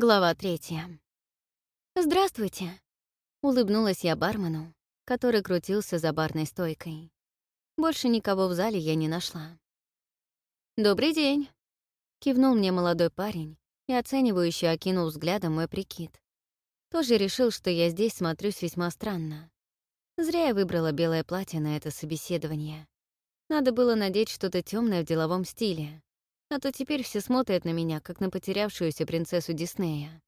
Глава третья. «Здравствуйте», — улыбнулась я бармену, который крутился за барной стойкой. Больше никого в зале я не нашла. «Добрый день», — кивнул мне молодой парень и оценивающе окинул взглядом мой прикид. Тоже решил, что я здесь смотрюсь весьма странно. Зря я выбрала белое платье на это собеседование. Надо было надеть что-то темное в деловом стиле, а то теперь все смотрят на меня, как на потерявшуюся принцессу Диснея.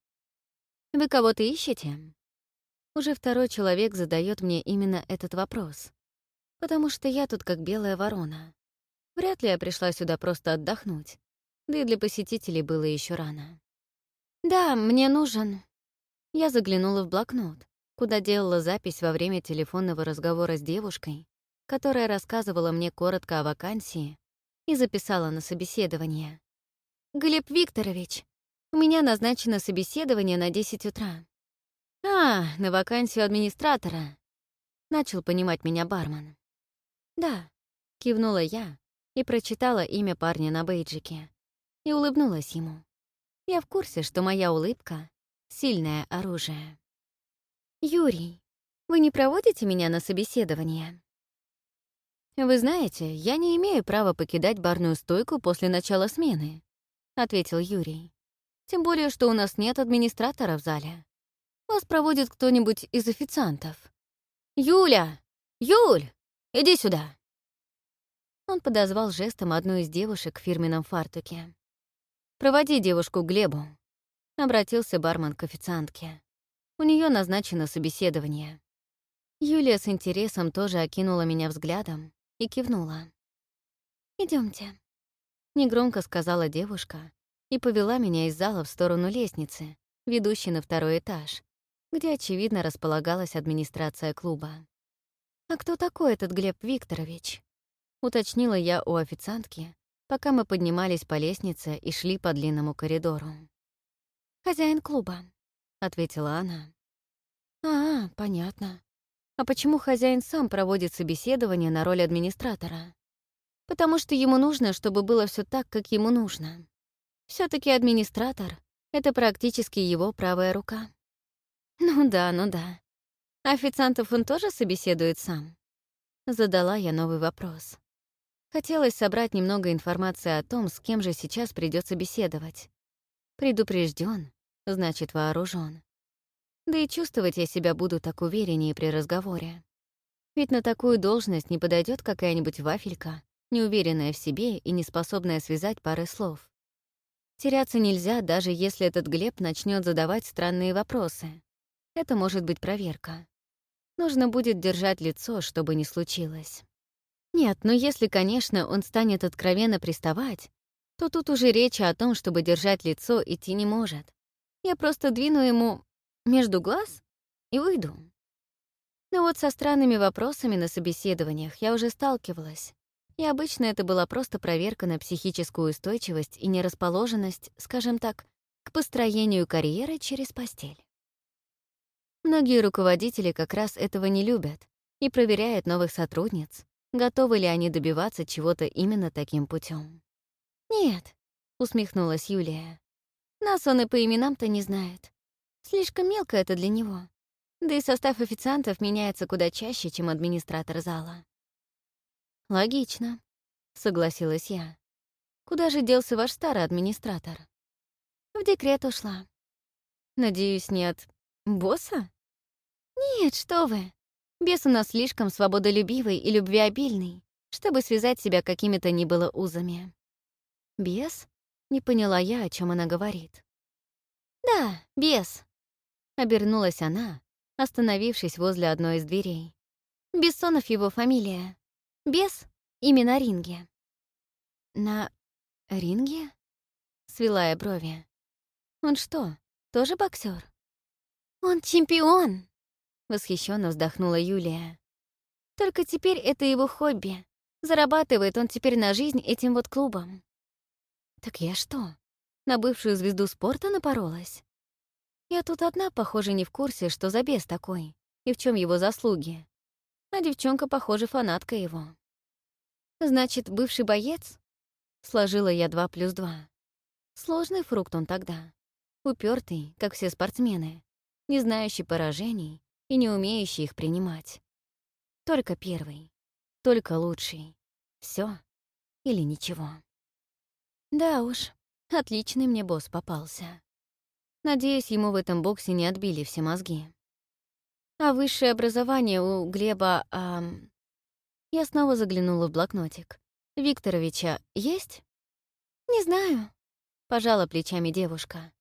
«Вы кого-то ищете?» Уже второй человек задает мне именно этот вопрос. Потому что я тут как белая ворона. Вряд ли я пришла сюда просто отдохнуть. Да и для посетителей было еще рано. «Да, мне нужен...» Я заглянула в блокнот, куда делала запись во время телефонного разговора с девушкой, которая рассказывала мне коротко о вакансии и записала на собеседование. «Глеб Викторович, у меня назначено собеседование на 10 утра». «А, на вакансию администратора», — начал понимать меня бармен. «Да», — кивнула я и прочитала имя парня на бейджике и улыбнулась ему. Я в курсе, что моя улыбка — сильное оружие. «Юрий, вы не проводите меня на собеседование?» «Вы знаете, я не имею права покидать барную стойку после начала смены», — ответил Юрий. «Тем более, что у нас нет администратора в зале. Вас проводит кто-нибудь из официантов». «Юля! Юль! Иди сюда!» Он подозвал жестом одну из девушек в фирменном фартуке. «Проводи девушку к Глебу», — обратился бармен к официантке. «У нее назначено собеседование». Юлия с интересом тоже окинула меня взглядом, и кивнула. Идемте, негромко сказала девушка и повела меня из зала в сторону лестницы, ведущей на второй этаж, где, очевидно, располагалась администрация клуба. «А кто такой этот Глеб Викторович?» — уточнила я у официантки, пока мы поднимались по лестнице и шли по длинному коридору. «Хозяин клуба», — ответила она. «А, понятно. А почему хозяин сам проводит собеседование на роль администратора? Потому что ему нужно, чтобы было все так, как ему нужно. все таки администратор — это практически его правая рука. Ну да, ну да. Официантов он тоже собеседует сам? Задала я новый вопрос. Хотелось собрать немного информации о том, с кем же сейчас придется беседовать. Предупрежден, значит вооружен. Да и чувствовать я себя буду так увереннее при разговоре. Ведь на такую должность не подойдет какая-нибудь вафелька, неуверенная в себе и не способная связать пары слов. Теряться нельзя, даже если этот Глеб начнет задавать странные вопросы. Это может быть проверка. Нужно будет держать лицо, чтобы не случилось. Нет, но если, конечно, он станет откровенно приставать, то тут уже речи о том, чтобы держать лицо, идти не может. Я просто двину ему между глаз и уйду. Но вот со странными вопросами на собеседованиях я уже сталкивалась, и обычно это была просто проверка на психическую устойчивость и нерасположенность, скажем так, к построению карьеры через постель. Многие руководители как раз этого не любят и проверяют новых сотрудниц, готовы ли они добиваться чего-то именно таким путем. «Нет», — усмехнулась Юлия, — «нас он и по именам-то не знает. Слишком мелко это для него. Да и состав официантов меняется куда чаще, чем администратор зала. «Логично», — согласилась я. «Куда же делся ваш старый администратор?» «В декрет ушла». «Надеюсь, нет босса?» «Нет, что вы. Бес у нас слишком свободолюбивый и любвеобильный, чтобы связать себя какими-то ни было узами». «Бес?» — не поняла я, о чем она говорит. «Да, бес», Обернулась она, остановившись возле одной из дверей. Бессонов его фамилия. Бес — имя на ринге. На ринге? Свела я брови. Он что, тоже боксер? Он чемпион! Восхищенно вздохнула Юлия. Только теперь это его хобби. Зарабатывает он теперь на жизнь этим вот клубом. Так я что, на бывшую звезду спорта напоролась? Я тут одна, похоже, не в курсе, что за бес такой и в чем его заслуги. А девчонка, похоже, фанатка его. Значит, бывший боец? Сложила я два плюс два. Сложный фрукт он тогда. упертый, как все спортсмены, не знающий поражений и не умеющий их принимать. Только первый, только лучший. Все или ничего. Да уж, отличный мне босс попался. Надеюсь, ему в этом боксе не отбили все мозги. А высшее образование у Глеба... Эм... Я снова заглянула в блокнотик. Викторовича есть? Не знаю, пожала плечами девушка.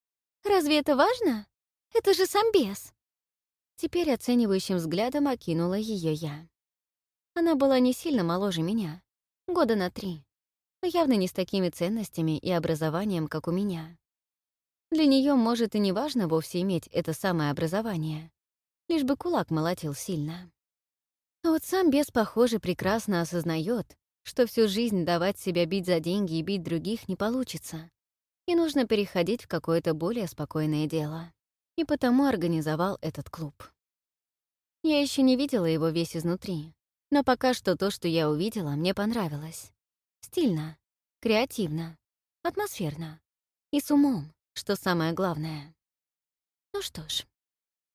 Разве это важно? Это же сам бес. Теперь оценивающим взглядом окинула ее я. Она была не сильно моложе меня, года на три, но явно не с такими ценностями и образованием, как у меня. Для нее может и не важно вовсе иметь это самое образование, лишь бы кулак молотил сильно. А вот сам бес, похоже, прекрасно осознает, что всю жизнь давать себя бить за деньги и бить других не получится, и нужно переходить в какое-то более спокойное дело. И потому организовал этот клуб. Я еще не видела его весь изнутри, но пока что то, что я увидела, мне понравилось. Стильно, креативно, атмосферно и с умом, что самое главное. Ну что ж,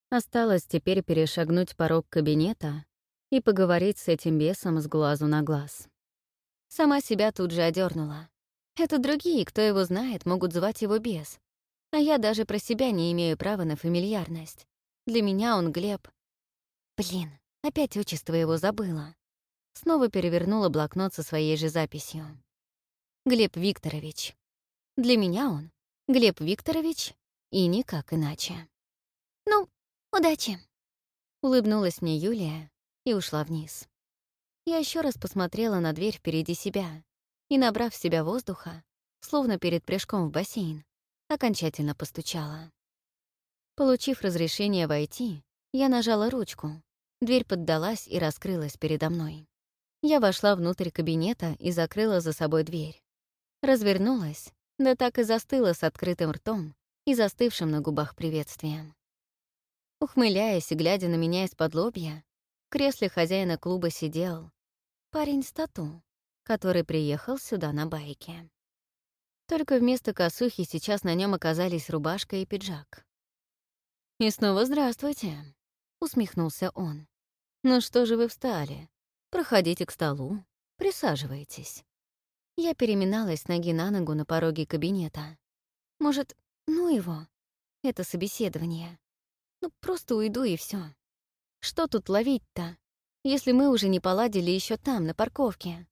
осталось теперь перешагнуть порог кабинета и поговорить с этим бесом с глазу на глаз. Сама себя тут же одернула. Это другие, кто его знает, могут звать его бес. А я даже про себя не имею права на фамильярность. Для меня он Глеб. Блин, опять отчество его забыла. Снова перевернула блокнот со своей же записью. Глеб Викторович. Для меня он Глеб Викторович и никак иначе. «Ну, удачи!» Улыбнулась мне Юлия и ушла вниз. Я еще раз посмотрела на дверь впереди себя и, набрав в себя воздуха, словно перед прыжком в бассейн, окончательно постучала. Получив разрешение войти, я нажала ручку. Дверь поддалась и раскрылась передо мной. Я вошла внутрь кабинета и закрыла за собой дверь. Развернулась, да так и застыла с открытым ртом и застывшим на губах приветствием. Ухмыляясь и глядя на меня из-под лобья, в кресле хозяина клуба сидел, Парень с тату, который приехал сюда на байке. Только вместо косухи сейчас на нем оказались рубашка и пиджак. «И снова здравствуйте», — усмехнулся он. «Ну что же вы встали? Проходите к столу, присаживайтесь». Я переминалась ноги на ногу на пороге кабинета. Может, ну его, это собеседование. Ну, просто уйду и все. Что тут ловить-то? если мы уже не поладили еще там, на парковке.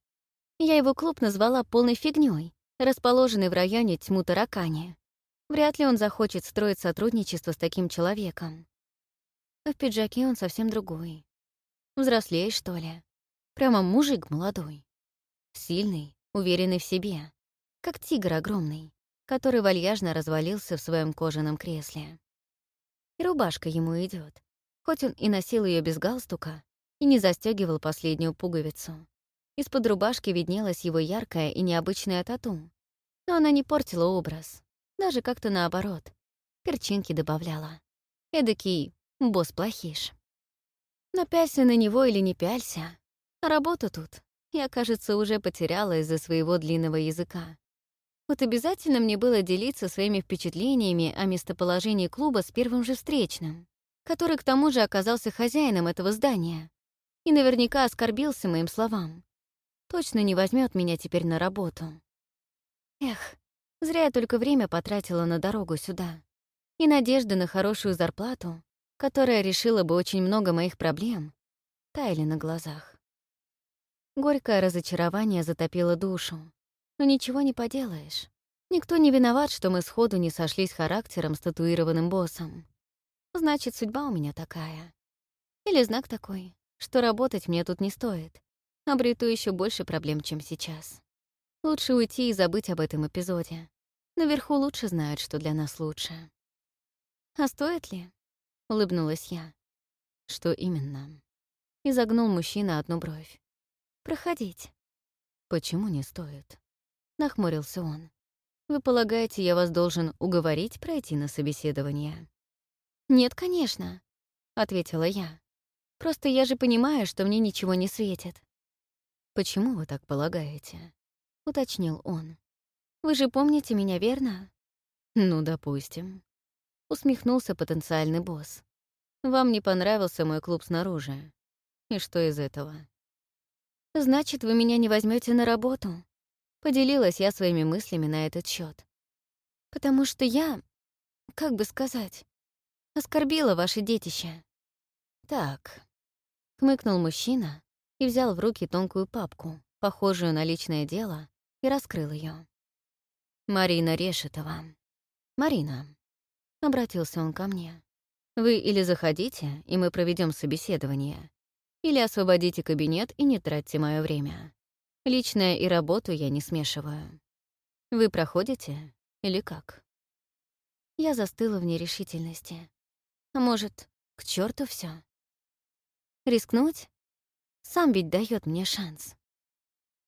Я его клуб назвала полной фигней, расположенный в районе тьму таракани. Вряд ли он захочет строить сотрудничество с таким человеком. В пиджаке он совсем другой. Взрослее, что ли. Прямо мужик молодой. Сильный, уверенный в себе. Как тигр огромный, который вальяжно развалился в своем кожаном кресле. И рубашка ему идет, Хоть он и носил ее без галстука, и не застегивал последнюю пуговицу. Из-под рубашки виднелась его яркая и необычная тату. Но она не портила образ, даже как-то наоборот. Перчинки добавляла. Эдакий босс-плохиш. Но пялься на него или не пялься, а работу тут я, кажется, уже потеряла из-за своего длинного языка. Вот обязательно мне было делиться своими впечатлениями о местоположении клуба с первым же встречным, который к тому же оказался хозяином этого здания, и наверняка оскорбился моим словам. Точно не возьмет меня теперь на работу. Эх, зря я только время потратила на дорогу сюда. И надежды на хорошую зарплату, которая решила бы очень много моих проблем, таяли на глазах. Горькое разочарование затопило душу. Но ничего не поделаешь. Никто не виноват, что мы сходу не сошлись характером с татуированным боссом. Значит, судьба у меня такая. Или знак такой что работать мне тут не стоит. Обрету еще больше проблем, чем сейчас. Лучше уйти и забыть об этом эпизоде. Наверху лучше знают, что для нас лучше. «А стоит ли?» — улыбнулась я. «Что именно?» — изогнул мужчина одну бровь. «Проходить». «Почему не стоит?» — нахмурился он. «Вы полагаете, я вас должен уговорить пройти на собеседование?» «Нет, конечно», — ответила я. Просто я же понимаю, что мне ничего не светит». «Почему вы так полагаете?» — уточнил он. «Вы же помните меня, верно?» «Ну, допустим. Усмехнулся потенциальный босс. Вам не понравился мой клуб снаружи. И что из этого? Значит, вы меня не возьмете на работу? Поделилась я своими мыслями на этот счет. Потому что я, как бы сказать, оскорбила ваше детище. Так, хмыкнул мужчина и взял в руки тонкую папку, похожую на личное дело, и раскрыл ее. Марина Решетова. Марина, обратился он ко мне. Вы или заходите, и мы проведем собеседование, или освободите кабинет и не тратьте мое время. Личное и работу я не смешиваю. Вы проходите или как? Я застыла в нерешительности. А может, к черту все? Рискнуть? Сам ведь дает мне шанс.